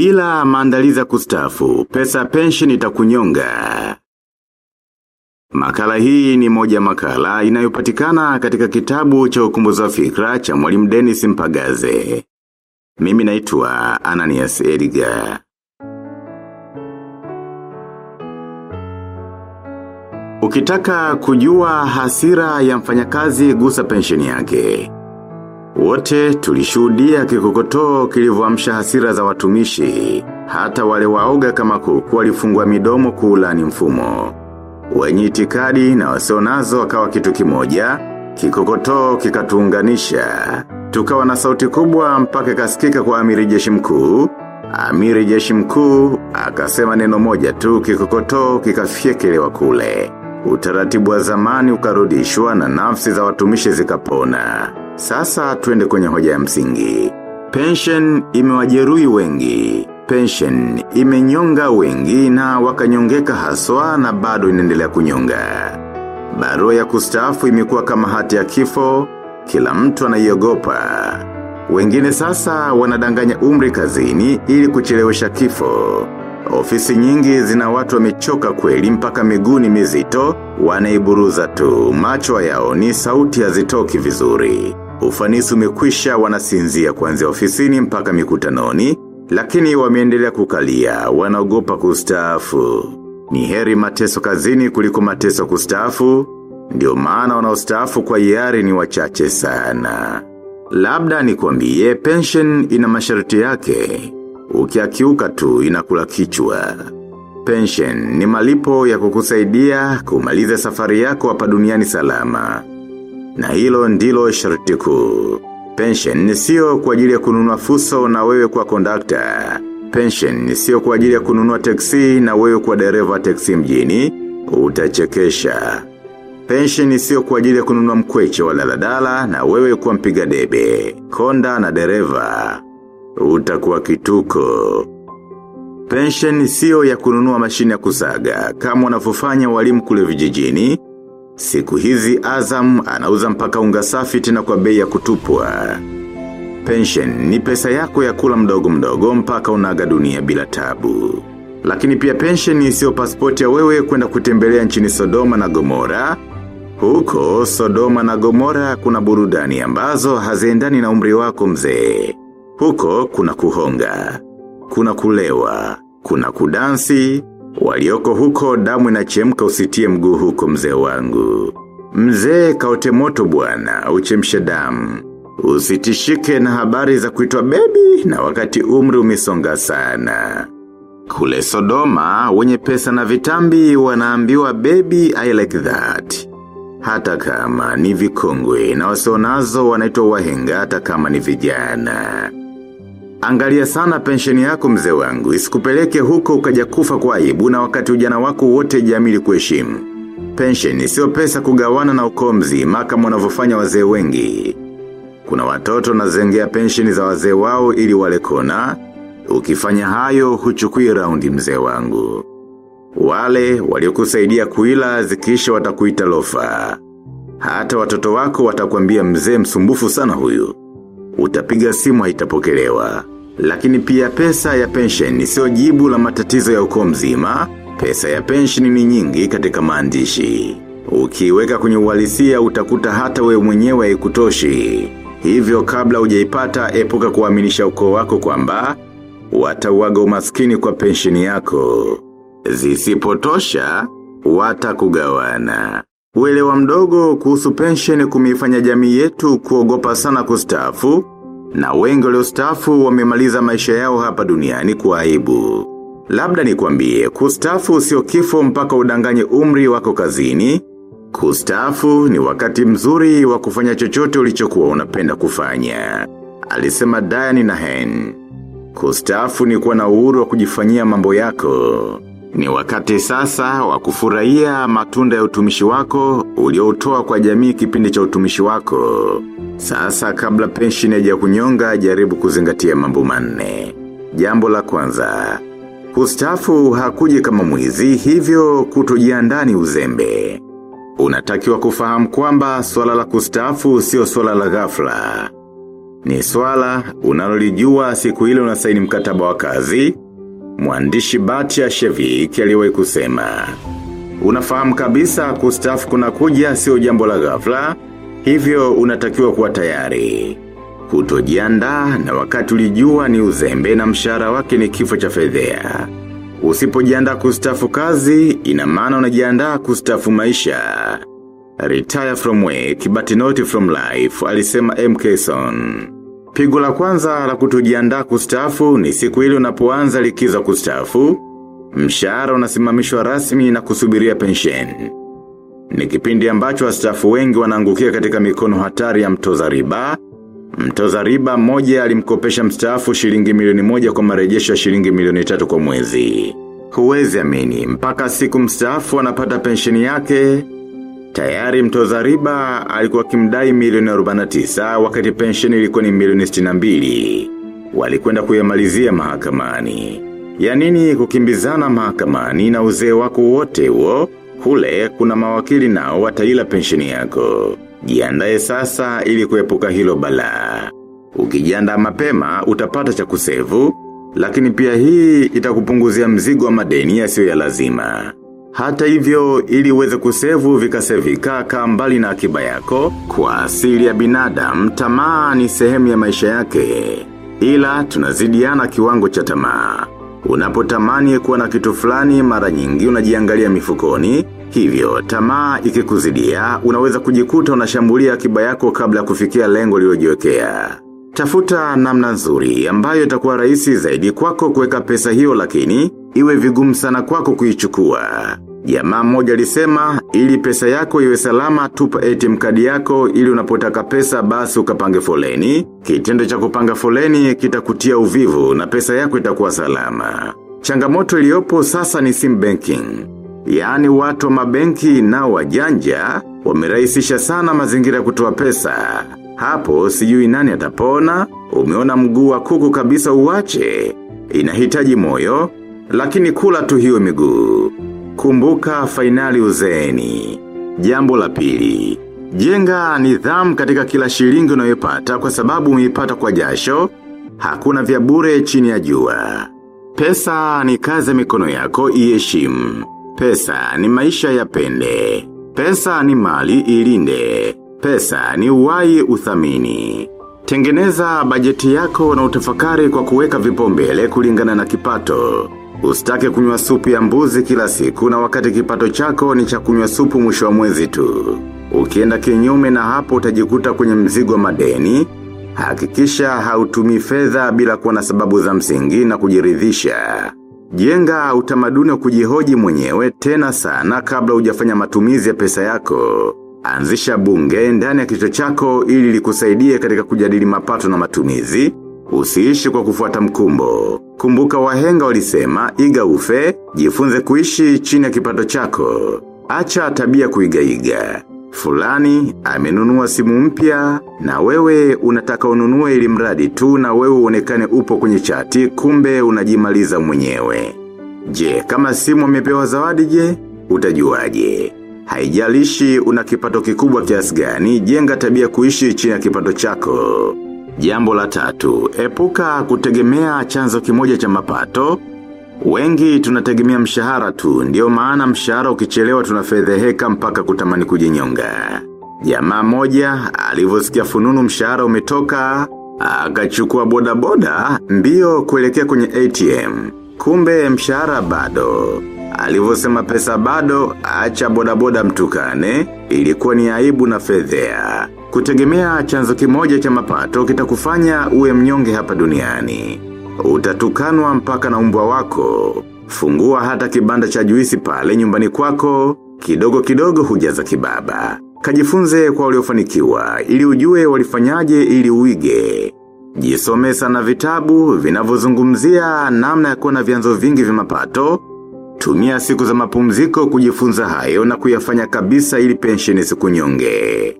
Bila maandalizi ya kustafu, pesa pension itakunyonga. Makala hii ni moja makala inayopatikana katika kitabu cha ukumbuzi wa fikra cha mwalimu Dennis Mpagaze. Mimi naitwa Ananias Edgar. Ukitaka kujua hasira ya mfanyakazi gusa pensheni yake. Wote tulishuhudia kikokotoo kilivyoamsha hasira za watumishi, hata wale waoga kama kuku walifungwa midomo kuulani mfumo. Wenye itikadi na wasio nazo wakawa kitu kimoja, kikokotoo kikatuunganisha. Tukawa na sauti kubwa mpaka kasikika kwa amiri jeshi mkuu. Amiri jeshi mkuu, akasema neno moja tu kikokotoo kikafyekelewa kule. Utaratibu wa zamani ukarudishwa na nafsi za watumishi zikapona. Sasa tuende kwenye hoja ya msingi. Pension imewajeruhi wengi. Pension imenyonga wengi na wakanyongeka haswa na bado inaendelea kunyonga. Barua ya kustaafu imekuwa kama hati ya kifo, kila mtu anaiogopa. Wengine sasa wanadanganya umri kazini ili kuchelewesha kifo. Ofisi nyingi zina watu wamechoka kweli mpaka miguni mizito, wanaiburuza tu, macho yao ni sauti hazitoki vizuri. Ufanisi umekwisha wanasinzia kuanzia ofisini mpaka mikutanoni, lakini wameendelea kukalia, wanaogopa kustaafu. Ni heri mateso kazini kuliko mateso kustaafu, ndio maana wanaostaafu kwa hiari ni wachache sana. Labda nikwambie pension ina masharti yake, ukiakiuka tu inakula kichwa. Pension ni malipo ya kukusaidia kumaliza safari yako hapa duniani salama. Na hilo ndilo sharti kuu. Pension ni sio kwa ajili ya kununua fuso na wewe kwa kondakta. Pension ni sio kwa ajili ya kununua teksi na wewe kwa dereva teksi mjini, utachekesha. Pension ni sio kwa ajili ya kununua mkweche wa daladala na wewe kwa mpiga debe, konda na dereva. Utakuwa kituko. Pension ni sio ya kununua mashine ya kusaga kama wanavyofanya walimu kule vijijini. Siku hizi Azam anauza mpaka unga safi tena kwa bei ya kutupwa. Pension ni pesa yako ya kula mdogo mdogo mpaka unaga dunia bila tabu. Lakini pia pension ni sio pasipoti ya wewe kwenda kutembelea nchini Sodoma na Gomora. Huko Sodoma na Gomora kuna burudani ambazo haziendani na umri wako mzee. Huko kuna kuhonga, kuna kulewa, kuna kudansi, walioko huko damu inachemka usitie mguu huko mzee wangu. Mzee kaote moto bwana, uchemshe damu. Usitishike na habari za kuitwa baby na wakati umri umesonga sana. Kule Sodoma, wenye pesa na vitambi wanaambiwa baby I like that. Hata kama ni vikongwe na wasionazo wanaitwa wahenga hata kama ni vijana. Angalia sana pensheni yako mzee wangu, isikupeleke huko ukaja kufa kwa aibu na wakati ujana wako wote jamili kuheshimu. Pensheni sio pesa kugawana na ukomzi kama wanavyofanya wazee wengi. Kuna watoto na zengea pensheni za wazee wao ili walekona ukifanya hayo huchukui raundi mzee wangu. Wale waliokusaidia kuila zikisha watakuita lofa. Hata watoto wako watakwambia mzee msumbufu sana huyu. Utapiga simu haitapokelewa. Lakini pia pesa ya pension sio jibu la matatizo ya ukoo mzima, pesa ya pension ni nyingi katika maandishi. Ukiweka kwenye uhalisia utakuta hata we mwenyewe haikutoshi. Hivyo kabla hujaipata epuka kuaminisha ukoo wako kwamba watauaga umaskini kwa pensheni yako. Zisipotosha, watakugawana. Uelewa mdogo kuhusu pensheni kumeifanya jamii yetu kuogopa sana kustafu na wengi waliostaafu wamemaliza maisha yao hapa duniani kwa aibu. Labda nikwambie, kustafu sio kifo mpaka udanganye umri wako kazini, kustafu ni wakati mzuri wa kufanya chochote ulichokuwa unapenda kufanya. Alisema Diane na Hen. Kustaafu ni kuwa na uhuru wa kujifanyia mambo yako. Ni wakati sasa wa kufurahia matunda ya utumishi wako ulioutoa kwa jamii kipindi cha utumishi wako. Sasa kabla penshini ya kunyonga jaribu kuzingatia mambo manne. Jambo la kwanza. Kustafu hakuji kama mwizi hivyo kutojiandaa ni uzembe. Unatakiwa kufahamu kwamba swala la kustafu sio swala la ghafla. Ni swala, unalolijua siku ile unasaini mkataba wa kazi, mwandishi Batia Shevik aliwahi kusema. Unafahamu kabisa kustafu kuna kuja sio jambo la ghafla, hivyo unatakiwa kuwa tayari. Kutojiandaa na wakati ulijua ni uzembe na mshahara wake ni kifo cha fedhea. Usipojiandaa kustafu kazi, ina maana unajiandaa kustafu maisha. Retire from work, but not from life, alisema M. Son. Pigo la kwanza la kutujiandaa kustafu ni siku ile unapoanza likizo kustafu, mshahara unasimamishwa rasmi na kusubiria pensheni. Ni kipindi ambacho wastaafu wengi wanaangukia katika mikono hatari ya mtoza riba. Mtoza riba mmoja alimkopesha mstaafu shilingi milioni moja kwa marejesho ya shilingi milioni tatu kwa mwezi. Huwezi amini, mpaka siku mstaafu anapata pensheni yake, Tayari mtoza riba alikuwa kimdai milioni 49 wakati pensheni ilikuwa ni milioni 62. Walikwenda kuyamalizia mahakamani. Ya nini kukimbizana mahakamani na uzee wako wote huo, kule kuna mawakili nao wataila pensheni yako. Jiandae sasa ili kuepuka hilo balaa. Ukijiandaa mapema utapata cha kusevu, lakini pia hii itakupunguzia mzigo wa madeni yasiyo ya lazima. Hata hivyo ili uweze kusevu vikasevika kaa mbali na akiba yako, kwa asili ya binadamu tamaa ni sehemu ya maisha yake. Ila tunazidiana kiwango cha tamaa. Unapotamani kuwa na kitu fulani mara nyingi unajiangalia mifukoni, hivyo tamaa ikikuzidia unaweza kujikuta unashambulia akiba yako kabla kufikia lengo lilojiwekea. Tafuta namna nzuri ambayo itakuwa rahisi zaidi kwako kuweka pesa hiyo lakini iwe vigumu sana kwako kuichukua. Jamaa mmoja alisema ili pesa yako iwe salama tupa ATM kadi yako ili unapotaka pesa basi ukapange foleni. Kitendo cha kupanga foleni kitakutia uvivu na pesa yako itakuwa salama. Changamoto iliyopo sasa ni sim banking. Yaani watu wa mabenki na wajanja wamerahisisha sana mazingira kutoa pesa. Hapo sijui nani atapona, umeona mguu wa kuku kabisa uwache. Inahitaji moyo, lakini kula tu hiyo miguu. Kumbuka fainali uzeeni. Jambo la pili. Jenga nidhamu katika kila shilingi unayopata kwa sababu umeipata kwa jasho, hakuna vya bure chini ya jua. Pesa ni kazi ya mikono yako iheshimu. Pesa ni maisha ya pende. Pesa ni mali ilinde. Pesa ni uwai uthamini. Tengeneza bajeti yako na utafakari kwa kuweka vipaumbele kulingana na kipato. Usitake kunywa supu ya mbuzi kila siku na wakati kipato chako ni cha kunywa supu mwisho wa mwezi tu. Ukienda kinyume na hapo utajikuta kwenye mzigo wa madeni, hakikisha hautumii fedha bila kuwa na sababu za msingi na kujiridhisha. Jenga utamaduni wa kujihoji mwenyewe tena sana kabla hujafanya matumizi ya pesa yako. Anzisha bunge ndani ya kichwa chako ili likusaidie katika kujadili mapato na matumizi, usiishi kwa kufuata mkumbo. Kumbuka wahenga walisema, iga ufe, jifunze kuishi chini ya kipato chako. Acha tabia kuigaiga. Fulani, amenunua simu mpya na wewe unataka ununue ili mradi tu na wewe uonekane upo kwenye chati kumbe unajimaliza mwenyewe. Je, kama simu amepewa zawadi je, utajuaje? Haijalishi una kipato kikubwa kiasi gani, jenga tabia kuishi chini ya kipato chako. Jambo la tatu, epuka kutegemea chanzo kimoja cha mapato. Wengi tunategemea mshahara tu, ndio maana mshahara ukichelewa tunafedheheka mpaka kutamani kujinyonga. Jamaa moja, alivyosikia fununu mshahara umetoka, akachukua boda boda, mbio kuelekea kwenye ATM. Kumbe mshahara bado. Alivosema pesa bado, acha boda boda mtukane, ilikuwa ni aibu na fedhea. Kutegemea chanzo kimoja cha mapato kitakufanya uwe mnyonge hapa duniani. Utatukanwa mpaka na umbwa wako. Fungua hata kibanda cha juisi pale nyumbani kwako, kidogo kidogo hujaza kibaba. Kajifunze kwa uliofanikiwa, ili ujue walifanyaje ili uige. Jisome sana vitabu, vinavyozungumzia namna ya kuwa na vyanzo vingi vya mapato, Tumia siku za mapumziko kujifunza hayo na kuyafanya kabisa ili pensheni sikunyonge.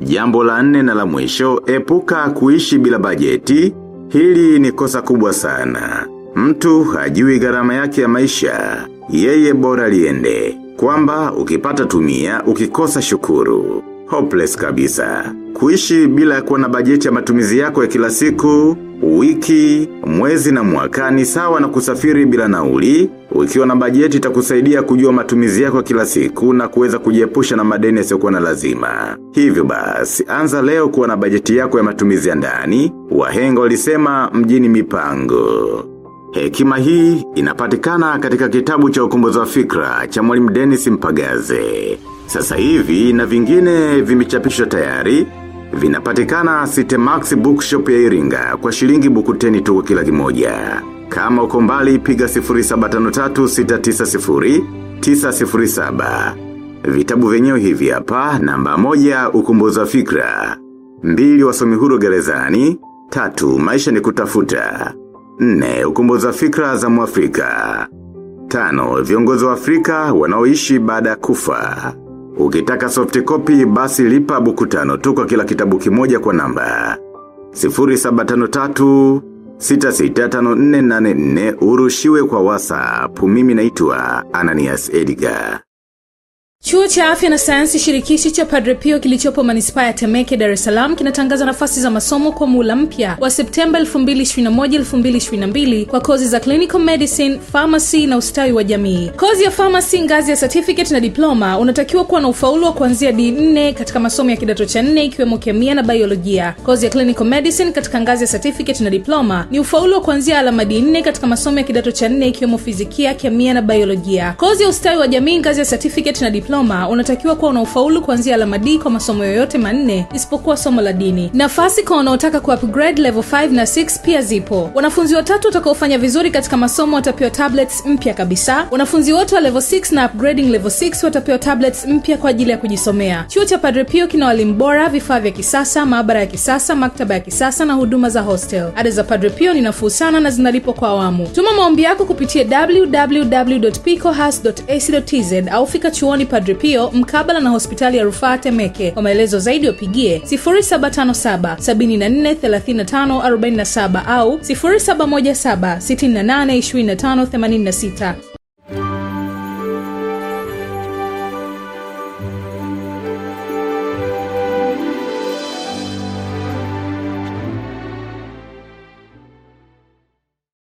Jambo la nne na la mwisho, epuka kuishi bila bajeti, hili ni kosa kubwa sana. Mtu hajui gharama yake ya maisha, yeye bora liende. Kwamba ukipata tumia, ukikosa shukuru. Hopeless kabisa. Kuishi bila kuwa na bajeti ya matumizi yako ya kila siku, wiki, mwezi na mwaka ni sawa na kusafiri bila nauli, ukiwa na bajeti itakusaidia kujua matumizi yako ya kila siku na kuweza kujiepusha na madeni yasiyokuwa na lazima. Hivyo basi, anza leo kuwa na bajeti yako ya matumizi ya ndani, wahenga walisema mjini mipango. Hekima hii inapatikana katika kitabu cha ukombozi wa fikra cha mwalimu Dennis Mpagaze. Sasa hivi na vingine vimechapishwa tayari, vinapatikana Sitemax Bookshop ya Iringa kwa shilingi buku teni tu kila kimoja. Kama uko mbali piga 0753690907. Vitabu vyenyewe hivi hapa namba moja ukombozi wa fikra. Mbili wasomi huru gerezani. Tatu maisha ni kutafuta. Nne ukumbuza fikra za muafrika. Tano viongozi wa Afrika wanaoishi baada ya kufa. Ukitaka soft copy basi lipa buku tano tu kwa kila kitabu kimoja kwa namba. 0753 665484 urushiwe kwa WhatsApp. Mimi naitwa Ananias Edgar. Chuo cha Afya na Sayansi Shirikishi cha Padre Pio kilichopo manispaa ya Temeke, Dar es Salaam kinatangaza nafasi za masomo kwa muula mpya wa Septemba 2021-2022 kwa kozi za clinical medicine, pharmacy na ustawi wa jamii. Kozi ya pharmacy ngazi ya certificate na diploma unatakiwa kuwa na ufaulu wa kuanzia D4 katika masomo ya kidato cha nne ikiwemo kemia na biolojia. Kozi ya clinical medicine katika ngazi ya certificate na diploma ni ufaulu wa kuanzia alama D4 katika masomo ya kidato cha nne ikiwemo fizikia, kemia na biolojia. Kozi ya ustawi wa jamii ngazi ya certificate na diploma unatakiwa kuwa una ufaulu kuanzia alama D kwa masomo yoyote manne isipokuwa somo la dini. Nafasi kwa wanaotaka ku upgrade level 5 na 6 pia zipo. Wanafunzi watatu watakaofanya vizuri katika masomo watapewa tablets mpya kabisa. Wanafunzi wote wa level 6 na upgrading level 6 watapewa tablets mpya kwa ajili ya kujisomea. Chuo cha Padre Pio kina walimu bora, vifaa vya kisasa, maabara ya kisasa, maktaba ya kisasa na huduma za hostel. Ada za Padre Pio ni nafuu sana na zinalipwa kwa awamu. Tuma maombi yako kupitia www.picohas.ac.tz au fika chuoni Padre Pio mkabala na hospitali ya rufaa Temeke. Kwa maelezo zaidi wapigie 0757 743547 au 0717 682586.